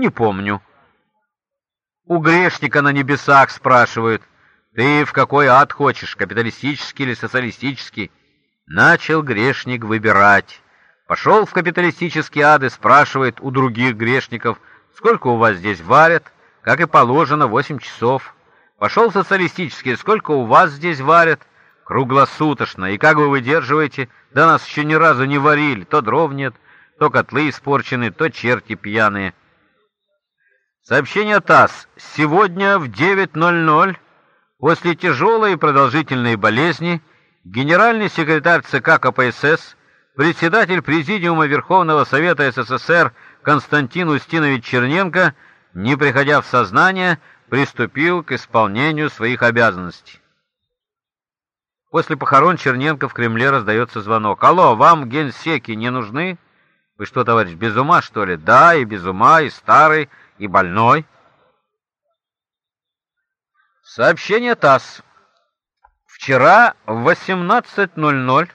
Не помню. У грешника на небесах спрашивают, ты в какой ад хочешь, капиталистический или социалистический? Начал грешник выбирать. Пошел в капиталистический ад и спрашивает у других грешников, сколько у вас здесь варят, как и положено, восемь часов. Пошел в социалистический, сколько у вас здесь варят, круглосуточно, и как вы выдерживаете, да нас еще ни разу не варили, то дров нет, то котлы испорчены, то черти пьяные. Сообщение ТАСС. Сегодня в 9.00 после тяжелой и продолжительной болезни генеральный секретарь ЦК КПСС, председатель Президиума Верховного Совета СССР Константин Устинович Черненко, не приходя в сознание, приступил к исполнению своих обязанностей. После похорон Черненко в Кремле раздается звонок. «Алло, вам генсеки не нужны? Вы что, товарищ, без ума, что ли?» «Да, и без ума, и старый, и больной. Сообщение ТАСС. Вчера в 18.00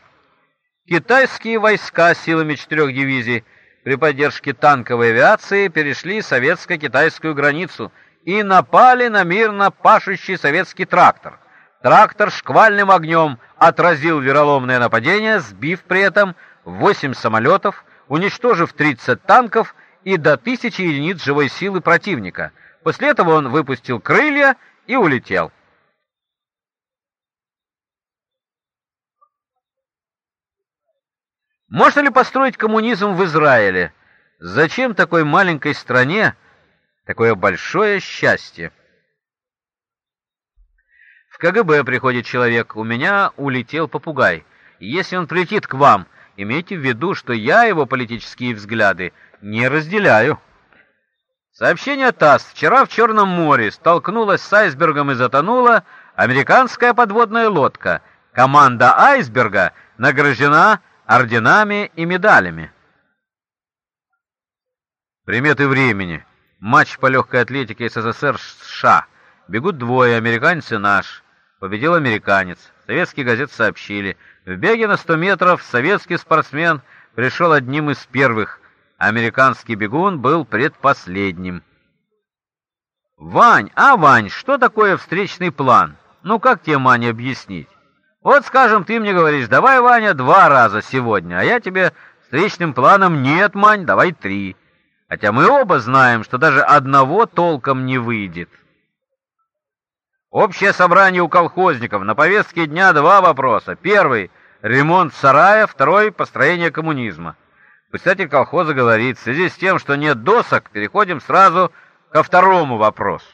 китайские войска силами четырех дивизий при поддержке танковой авиации перешли советско-китайскую границу и напали на мирно пашущий советский трактор. Трактор шквальным огнем отразил вероломное нападение, сбив при этом 8 самолетов, уничтожив 30 танков и до тысячи единиц живой силы противника. После этого он выпустил крылья и улетел. Можно ли построить коммунизм в Израиле? Зачем такой маленькой стране такое большое счастье? В КГБ приходит человек, у меня улетел попугай. Если он прилетит к вам, имейте в виду, что я его политические взгляды не разделяю. Сообщение ТАСС. Вчера в Черном море столкнулась с айсбергом и затонула американская подводная лодка. Команда айсберга награждена орденами и медалями. Приметы времени. Матч по легкой атлетике СССР США. Бегут двое, американец и наш. Победил американец. Советские газеты сообщили. В беге на 100 метров советский спортсмен пришел одним из первых. Американский бегун был предпоследним. Вань, а Вань, что такое встречный план? Ну как тебе, Маня, объяснить? Вот, скажем, ты мне говоришь, давай, Ваня, два раза сегодня, а я тебе встречным планом нет, Мань, давай три. Хотя мы оба знаем, что даже одного толком не выйдет. Общее собрание у колхозников. На повестке дня два вопроса. Первый — ремонт сарая, второй — построение коммунизма. Председатель колхоза говорит, в связи с тем, что нет досок, переходим сразу ко второму вопросу.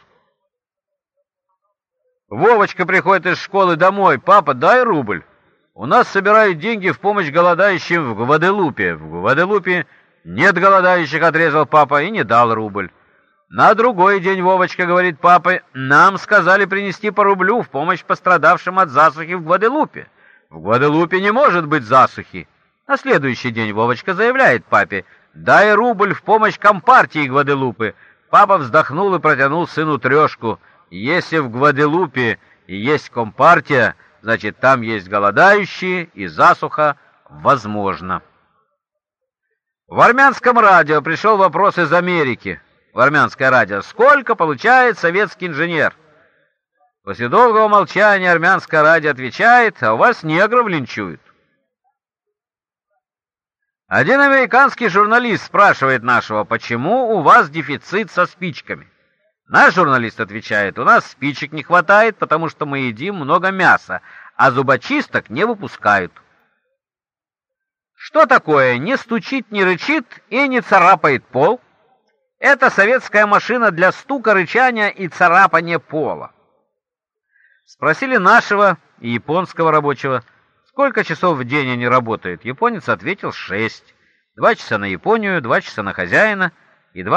Вовочка приходит из школы домой. «Папа, дай рубль. У нас собирают деньги в помощь голодающим в Гваделупе. В Гваделупе нет голодающих», — отрезал папа и не дал рубль. На другой день Вовочка говорит папа, «Нам сказали принести по рублю в помощь пострадавшим от засухи в Гваделупе. В Гваделупе не может быть засухи. На следующий день Вовочка заявляет папе, «Дай рубль в помощь компартии Гваделупы». Папа вздохнул и протянул сыну трешку. «Если в Гваделупе есть компартия, значит, там есть голодающие, и засуха возможно». В армянском радио пришел вопрос из Америки. В армянское радио. Сколько получает советский инженер? После долгого молчания армянское радио отвечает, а у вас негров линчуют. Один американский журналист спрашивает нашего, почему у вас дефицит со спичками. Наш журналист отвечает, у нас спичек не хватает, потому что мы едим много мяса, а зубочисток не выпускают. Что такое не стучит, не рычит и не царапает пол? Это советская машина для стука, рычания и царапания пола. Спросили нашего и японского рабочего, Сколько часов в день они работают? Японец ответил шесть. Два часа на Японию, два часа на хозяина,